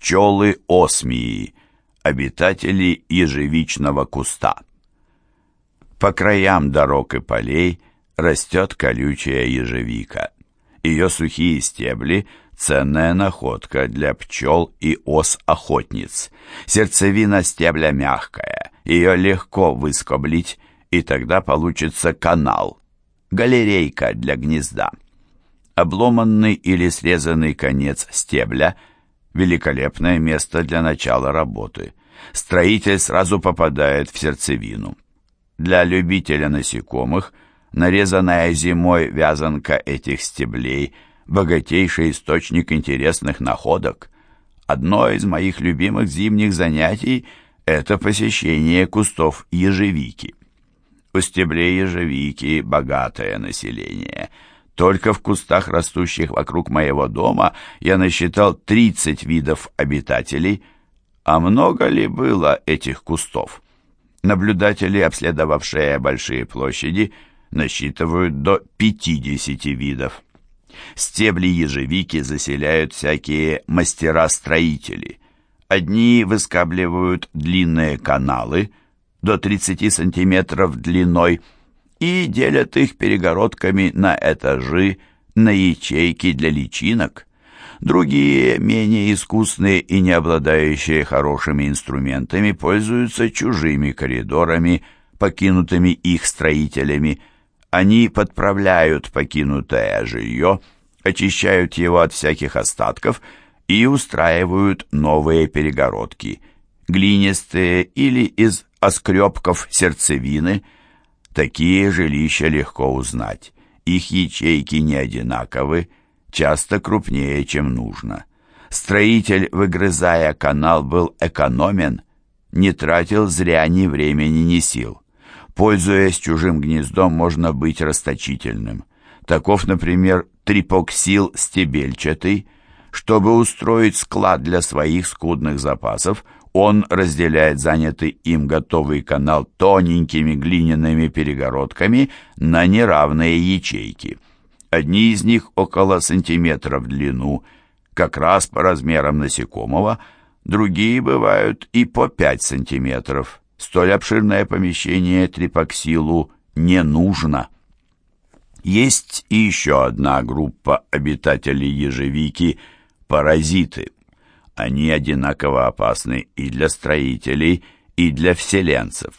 пчелы осмии, обитатели ежевичного куста. По краям дорог и полей растет колючая ежевика. Ее сухие стебли – ценная находка для пчел и ос-охотниц. Сердцевина стебля мягкая, ее легко выскоблить, и тогда получится канал, галерейка для гнезда. Обломанный или срезанный конец стебля – великолепное место для начала работы. Строитель сразу попадает в сердцевину. Для любителя насекомых нарезанная зимой вязанка этих стеблей – богатейший источник интересных находок. Одно из моих любимых зимних занятий – это посещение кустов ежевики. У стеблей ежевики богатое население. Только в кустах, растущих вокруг моего дома, я насчитал 30 видов обитателей. А много ли было этих кустов? Наблюдатели, обследовавшие большие площади, насчитывают до 50 видов. Стебли ежевики заселяют всякие мастера-строители. Одни выскабливают длинные каналы – до 30 сантиметров длиной и делят их перегородками на этажи, на ячейки для личинок. Другие, менее искусные и не обладающие хорошими инструментами, пользуются чужими коридорами, покинутыми их строителями. Они подправляют покинутое жилье, очищают его от всяких остатков и устраивают новые перегородки, глинистые или из оскребков сердцевины. Такие жилища легко узнать. Их ячейки не одинаковы, часто крупнее, чем нужно. Строитель, выгрызая канал, был экономен, не тратил зря ни времени, ни сил. Пользуясь чужим гнездом, можно быть расточительным. Таков, например, трипоксил стебельчатый. Чтобы устроить склад для своих скудных запасов – он разделяет занятый им готовый канал тоненькими глиняными перегородками на неравные ячейки. Одни из них около сантиметра в длину, как раз по размерам насекомого, другие бывают и по 5 сантиметров. Столь обширное помещение трипоксилу не нужно. Есть и еще одна группа обитателей ежевики – паразиты – они одинаково опасны и для строителей, и для вселенцев.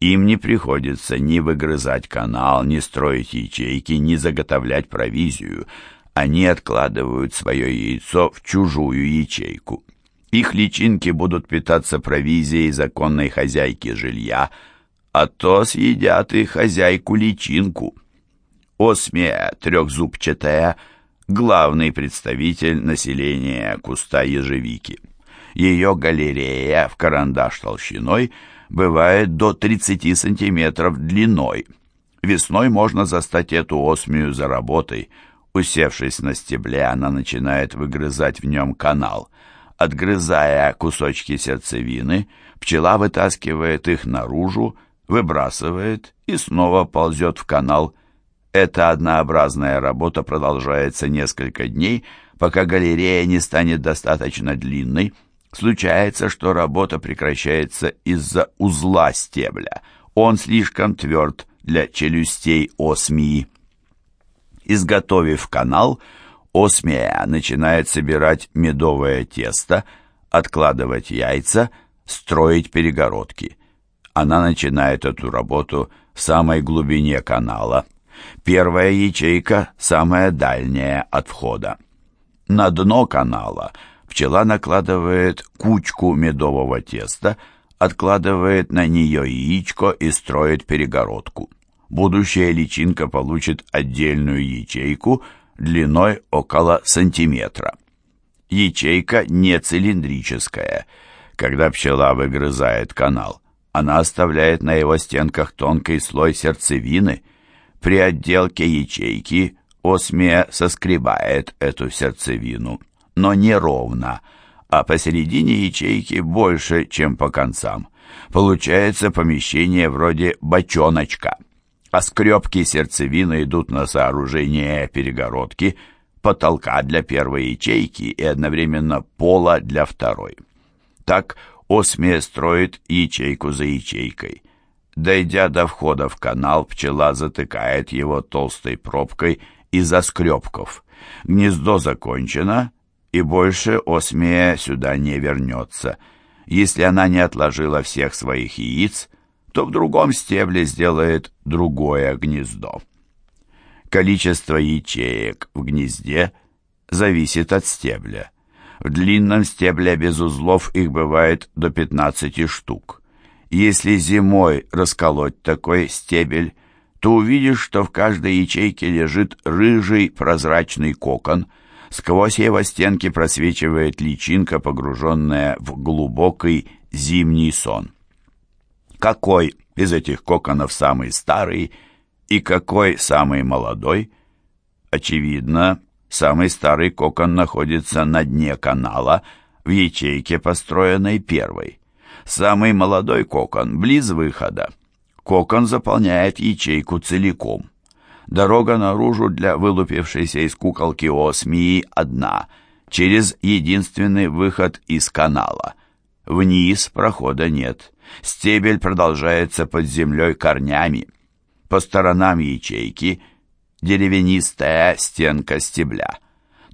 Им не приходится ни выгрызать канал, ни строить ячейки, ни заготовлять провизию. Они откладывают свое яйцо в чужую ячейку. Их личинки будут питаться провизией законной хозяйки жилья, а то съедят и хозяйку-личинку. Осмия трехзубчатая – главный представитель населения куста ежевики. Ее галерея в карандаш толщиной бывает до 30 сантиметров длиной. Весной можно застать эту осмию за работой. Усевшись на стебле, она начинает выгрызать в нем канал. Отгрызая кусочки сердцевины, пчела вытаскивает их наружу, выбрасывает и снова ползет в канал – эта однообразная работа продолжается несколько дней, пока галерея не станет достаточно длинной. Случается, что работа прекращается из-за узла стебля. Он слишком тверд для челюстей осмии. Изготовив канал, осмия начинает собирать медовое тесто, откладывать яйца, строить перегородки. Она начинает эту работу в самой глубине канала – Первая ячейка самая дальняя от входа. На дно канала пчела накладывает кучку медового теста, откладывает на нее яичко и строит перегородку. Будущая личинка получит отдельную ячейку длиной около сантиметра. Ячейка не цилиндрическая. Когда пчела выгрызает канал, она оставляет на его стенках тонкий слой сердцевины – при отделке ячейки осмия соскребает эту сердцевину, но не ровно, а посередине ячейки больше, чем по концам. Получается помещение вроде бочоночка. А скребки сердцевины идут на сооружение перегородки, потолка для первой ячейки и одновременно пола для второй. Так осмия строит ячейку за ячейкой. Дойдя до входа в канал, пчела затыкает его толстой пробкой из заскребков. Гнездо закончено, и больше осмия сюда не вернется. Если она не отложила всех своих яиц, то в другом стебле сделает другое гнездо. Количество ячеек в гнезде зависит от стебля. В длинном стебле без узлов их бывает до 15 штук. Если зимой расколоть такой стебель, то увидишь, что в каждой ячейке лежит рыжий прозрачный кокон. Сквозь его стенки просвечивает личинка, погруженная в глубокий зимний сон. Какой из этих коконов самый старый – и какой самый молодой? Очевидно, самый старый кокон находится на дне канала, в ячейке, построенной первой. Самый молодой кокон близ выхода. Кокон заполняет ячейку целиком. Дорога наружу для вылупившейся из куколки осмии одна, через единственный выход из канала. Вниз прохода нет. Стебель продолжается под землей корнями. По сторонам ячейки деревянистая стенка стебля.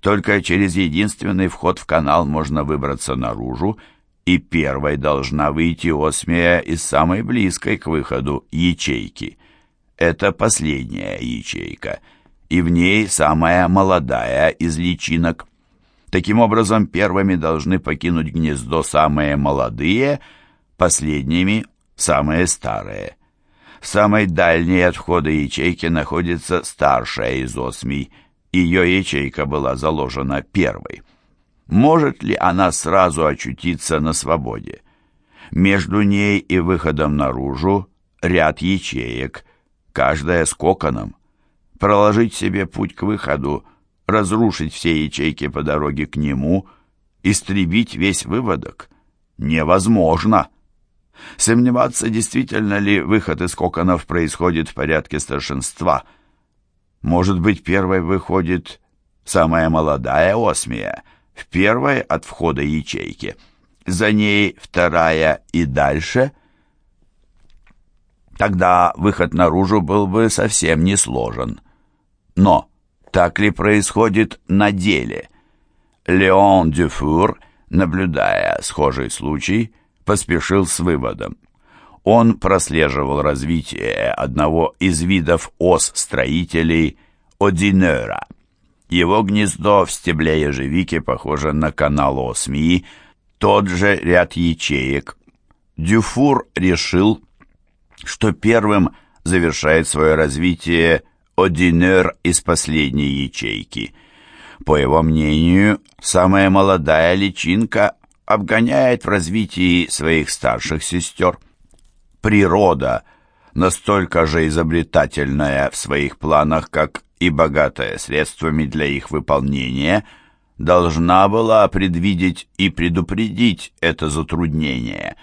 Только через единственный вход в канал можно выбраться наружу, и первой должна выйти осмия из самой близкой к выходу ячейки. Это последняя ячейка, и в ней самая молодая из личинок. Таким образом, первыми должны покинуть гнездо самые молодые, последними – самые старые. В самой дальней от входа ячейки находится старшая из осмий. Ее ячейка была заложена первой. Может ли она сразу очутиться на свободе? Между ней и выходом наружу ряд ячеек, каждая с коконом. Проложить себе путь к выходу, разрушить все ячейки по дороге к нему, истребить весь выводок невозможно. Сомневаться, действительно ли выход из коконов происходит в порядке старшинства. Может быть, первой выходит самая молодая осмия, в первой от входа ячейки. За ней вторая и дальше. Тогда выход наружу был бы совсем не сложен. Но так ли происходит на деле? Леон Дюфур, наблюдая схожий случай, поспешил с выводом. Он прослеживал развитие одного из видов ос-строителей Одинера. Его гнездо в стебле ежевики похоже на канал осмии, тот же ряд ячеек. Дюфур решил, что первым завершает свое развитие Одинер из последней ячейки. По его мнению, самая молодая личинка обгоняет в развитии своих старших сестер. Природа, настолько же изобретательная в своих планах, как и богатая средствами для их выполнения, должна была предвидеть и предупредить это затруднение.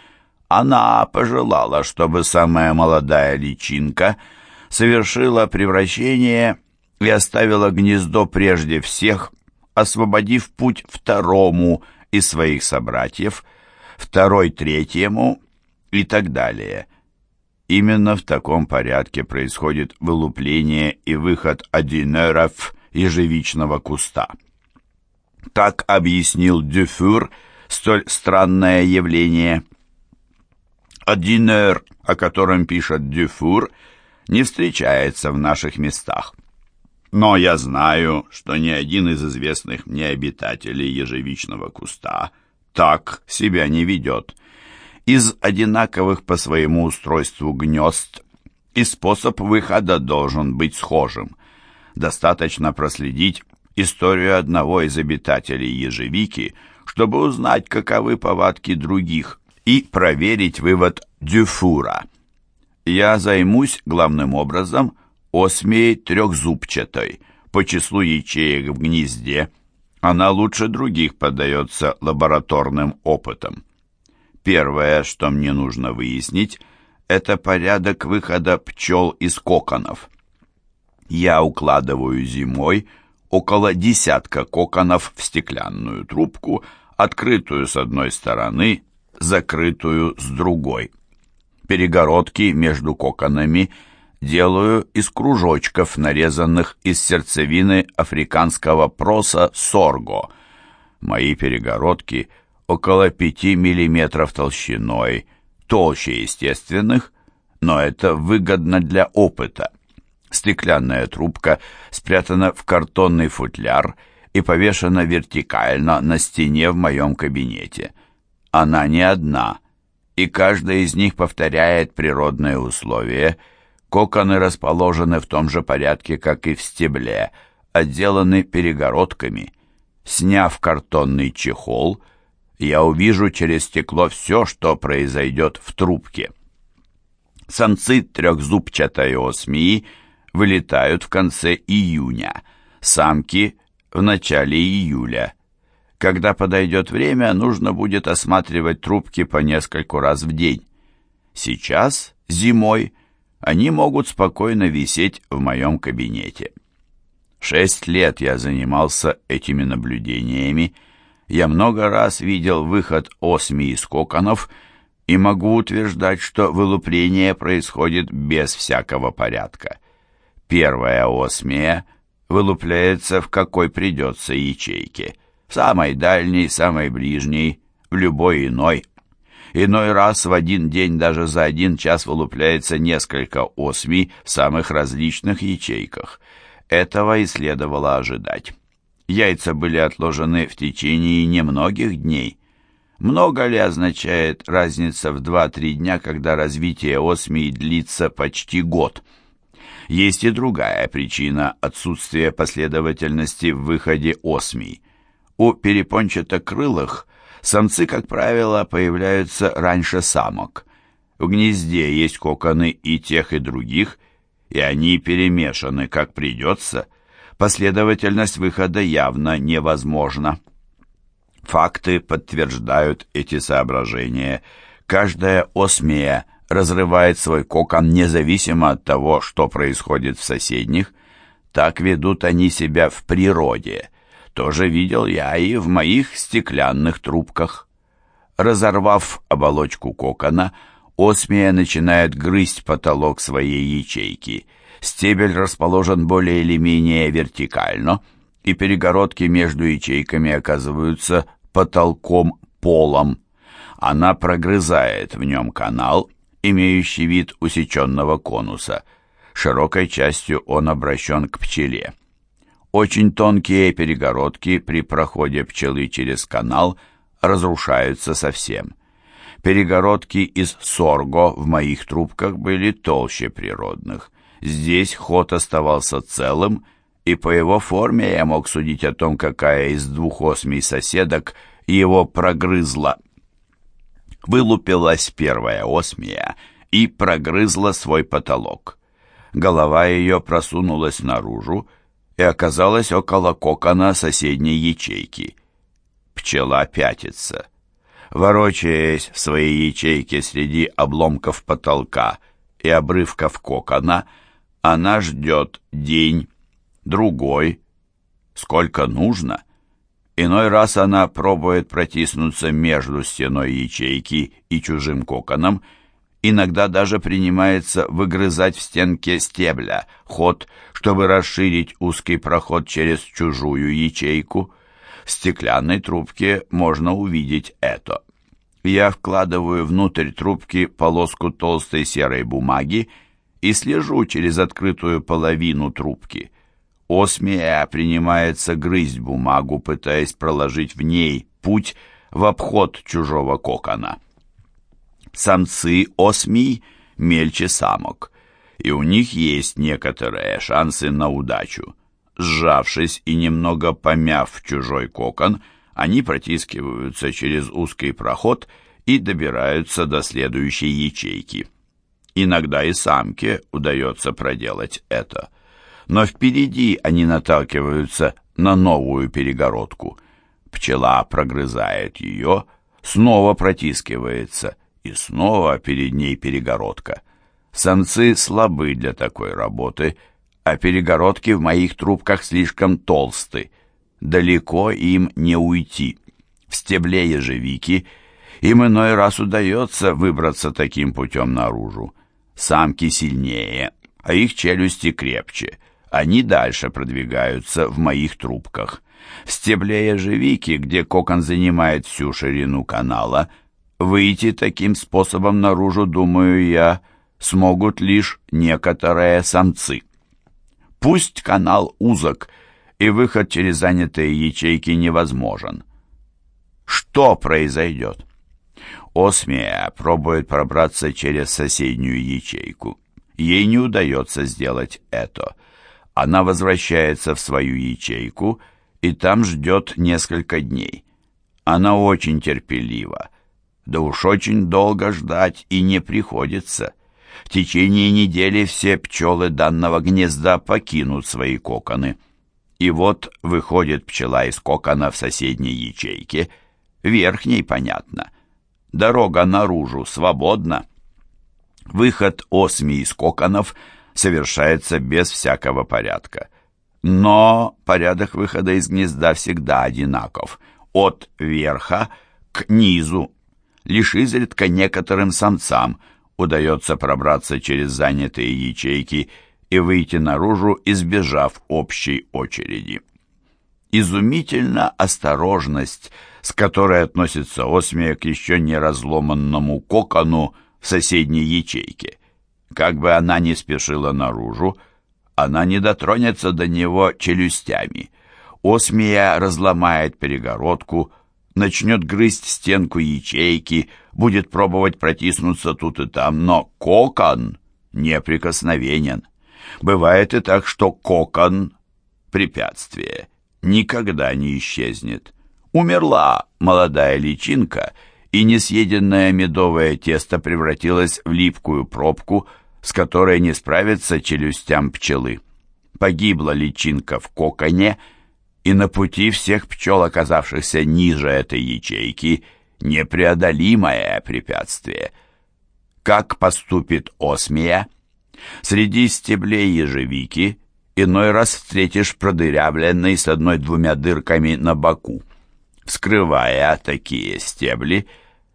Она пожелала, чтобы самая молодая личинка совершила превращение и оставила гнездо прежде всех, освободив путь второму, из своих собратьев, второй третьему и так далее. Именно в таком порядке происходит вылупление и выход одинеров ежевичного куста. Так объяснил Дюфюр столь странное явление. Одинер, о котором пишет Дюфур, не встречается в наших местах. Но я знаю, что ни один из известных мне обитателей ежевичного куста так себя не ведет. Из одинаковых по своему устройству гнезд и способ выхода должен быть схожим. Достаточно проследить историю одного из обитателей ежевики, чтобы узнать, каковы повадки других, и проверить вывод Дюфура. Я займусь главным образом осмией трехзубчатой. По числу ячеек в гнезде она лучше других поддается лабораторным опытам. Первое, что мне нужно выяснить, это порядок выхода пчел из коконов. Я укладываю зимой около десятка коконов в стеклянную трубку, открытую с одной стороны, закрытую с другой. Перегородки между коконами делаю из кружочков, нарезанных из сердцевины африканского проса сорго. Мои перегородки около 5 мм толщиной, толще естественных, но это выгодно для опыта. Стеклянная трубка спрятана в картонный футляр и повешена вертикально на стене в моем кабинете. Она не одна, и каждая из них повторяет природные условия. Коконы расположены в том же порядке, как и в стебле, отделаны перегородками. Сняв картонный чехол, я увижу через стекло все, что произойдет в трубке. Самцы трехзубчатой осмии – вылетают в конце июня, самки в начале июля. Когда подойдет время, нужно будет осматривать трубки по нескольку раз в день. Сейчас, зимой, они могут спокойно висеть в моем кабинете. Шесть лет я занимался этими наблюдениями. Я много раз видел выход осми из коконов и могу утверждать, что вылупление происходит без всякого порядка. Первая осмия вылупляется в какой придется ячейке. В самой дальней, самой ближней, в любой иной. Иной раз в один день даже за один час вылупляется несколько осмий в самых различных ячейках. Этого и следовало ожидать. Яйца были отложены в течение немногих дней. Много ли означает разница в 2-3 дня, когда развитие осмий длится почти год? Есть и другая причина отсутствия последовательности в выходе осмий. У перепончатокрылых самцы, как правило, появляются раньше самок. В гнезде есть коконы и тех, и других, и они перемешаны, как придется. Последовательность выхода явно невозможна. Факты подтверждают эти соображения. Каждая осмия разрывает свой кокон независимо от того, что происходит в соседних. Так ведут они себя в природе. Тоже видел я и в моих стеклянных трубках. Разорвав оболочку кокона, осмия начинает грызть потолок своей ячейки. Стебель расположен более или менее вертикально, и перегородки между ячейками оказываются потолком-полом. Она прогрызает в нем канал имеющий вид усеченного конуса. Широкой частью он обращен к пчеле. Очень тонкие перегородки при проходе пчелы через канал разрушаются совсем. Перегородки из сорго в моих трубках были толще природных. Здесь ход оставался целым, и по его форме я мог судить о том, какая из двух осмий соседок его прогрызла вылупилась первая осмия и прогрызла свой потолок. Голова ее просунулась наружу и оказалась около кокона соседней ячейки. Пчела пятится. Ворочаясь в своей ячейке среди обломков потолка и обрывков кокона, она ждет день, другой, сколько нужно — Иной раз она пробует протиснуться между стеной ячейки и чужим коконом, иногда даже принимается выгрызать в стенке стебля ход, чтобы расширить узкий проход через чужую ячейку. В стеклянной трубке можно увидеть это. Я вкладываю внутрь трубки полоску толстой серой бумаги и слежу через открытую половину трубки. Осмия принимается грызть бумагу, пытаясь проложить в ней путь в обход чужого кокона. Самцы осмий мельче самок, и у них есть некоторые шансы на удачу. Сжавшись и немного помяв чужой кокон, они протискиваются через узкий проход и добираются до следующей ячейки. Иногда и самке удается проделать это – но впереди они наталкиваются на новую перегородку. Пчела прогрызает ее, снова протискивается, и снова перед ней перегородка. Самцы слабы для такой работы, а перегородки в моих трубках слишком толсты. Далеко им не уйти. В стебле ежевики им иной раз удается выбраться таким путем наружу. Самки сильнее, а их челюсти крепче. Они дальше продвигаются в моих трубках. В стебле ежевики, где кокон занимает всю ширину канала, выйти таким способом наружу, думаю я, смогут лишь некоторые самцы. Пусть канал узок, и выход через занятые ячейки невозможен. Что произойдет? Осмия пробует пробраться через соседнюю ячейку. Ей не удается сделать это. Она возвращается в свою ячейку и там ждет несколько дней. Она очень терпелива. Да уж очень долго ждать и не приходится. В течение недели все пчелы данного гнезда покинут свои коконы. И вот выходит пчела из кокона в соседней ячейке, верхней, понятно. Дорога наружу свободна. Выход осми из коконов совершается без всякого порядка. Но порядок выхода из гнезда всегда одинаков, от верха к низу. Лишь изредка некоторым самцам – удается пробраться через занятые ячейки и выйти наружу, избежав общей очереди. Изумительна осторожность, с которой относится осмия к еще не разломанному кокону в соседней ячейке. Как бы она ни спешила наружу, она не дотронется до него челюстями. Осмия разломает перегородку, начнет грызть стенку ячейки, будет пробовать протиснуться тут и там, но кокон неприкосновенен. Бывает и так, что кокон — препятствие, никогда не исчезнет. Умерла молодая личинка, и несъеденное медовое тесто превратилось в липкую пробку, с которой не справится челюстям пчелы. Погибла личинка в коконе — и на пути всех пчел, оказавшихся ниже этой ячейки, непреодолимое препятствие. Как поступит осмия? Среди стеблей ежевики иной раз встретишь продырявленный с одной-двумя дырками на боку. Вскрывая такие стебли,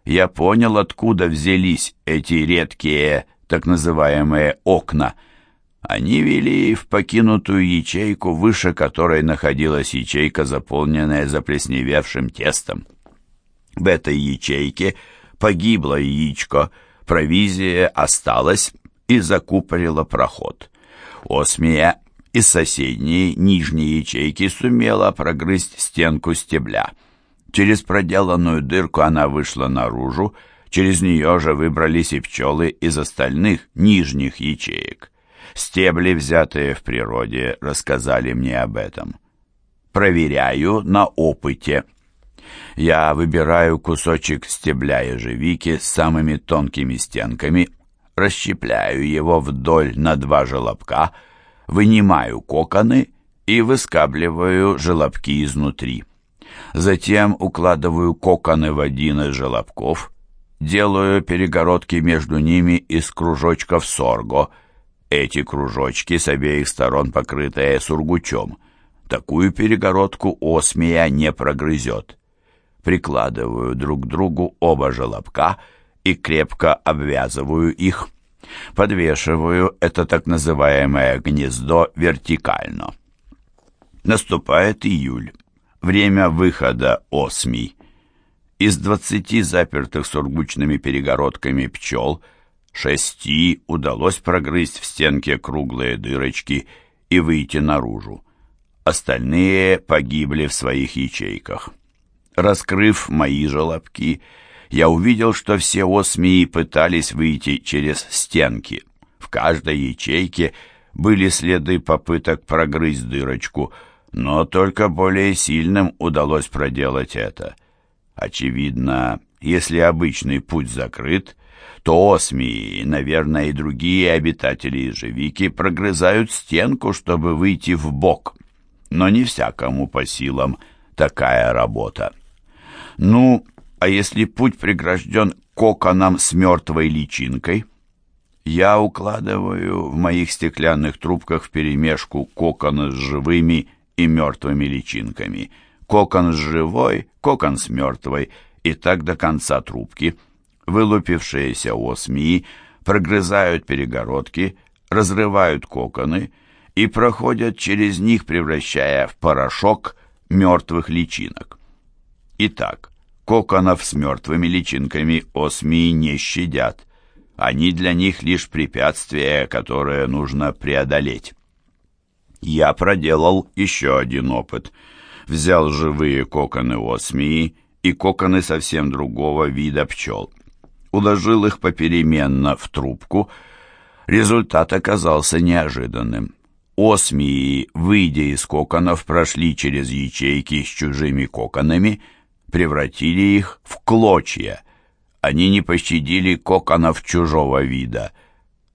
я понял, откуда взялись эти редкие так называемые окна – они вели в покинутую ячейку, выше которой находилась ячейка, заполненная заплесневевшим тестом. В этой ячейке погибло яичко, провизия осталась и закупорила проход. Осмия из соседней нижней ячейки сумела прогрызть стенку стебля. Через проделанную дырку она вышла наружу, через нее же выбрались и пчелы из остальных нижних ячеек. Стебли, взятые в природе, рассказали мне об этом. Проверяю на опыте. Я выбираю кусочек стебля ежевики с самыми тонкими стенками, расщепляю его вдоль на два желобка, вынимаю коконы и выскабливаю желобки изнутри. Затем укладываю коконы в один из желобков, делаю перегородки между ними из кружочков сорго – эти кружочки с обеих сторон покрытые сургучом. Такую перегородку осмия не прогрызет. Прикладываю друг к другу оба желобка и крепко обвязываю их. Подвешиваю это так называемое гнездо вертикально. Наступает июль. Время выхода осмий. Из двадцати запертых сургучными перегородками пчел – Шести удалось прогрызть в стенке круглые дырочки и выйти наружу. Остальные погибли в своих ячейках. Раскрыв мои желобки, я увидел, что все осмии пытались выйти через стенки. В каждой ячейке были следы попыток прогрызть дырочку, но только более сильным удалось проделать это. Очевидно, если обычный путь закрыт, то осмии, наверное, и другие обитатели ежевики прогрызают стенку, чтобы выйти в бок. Но не всякому по силам такая работа. Ну, а если путь прегражден коконом с мертвой личинкой? Я укладываю в моих стеклянных трубках вперемешку коконы с живыми и мертвыми личинками, кокон с живой, кокон с мертвой, и так до конца трубки. Вылупившиеся осмии прогрызают перегородки, разрывают коконы и проходят через них, превращая в порошок мертвых личинок. Итак, коконов с мертвыми личинками осмии не щадят. Они для них лишь препятствие, которое нужно преодолеть. Я проделал еще один опыт. Взял живые коконы осмии и коконы совсем другого вида пчел. Уложил их попеременно в трубку. Результат оказался неожиданным. Осмии, выйдя из коконов, прошли через ячейки с чужими коконами, превратили их в клочья. Они не пощадили коконов чужого вида.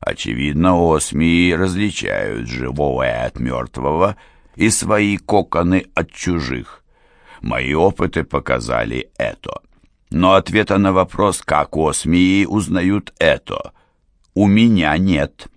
Очевидно, осмии различают живое от мертвого и свои коконы от чужих. Мои опыты показали это. Но ответа на вопрос, как осмии узнают это, у меня нет.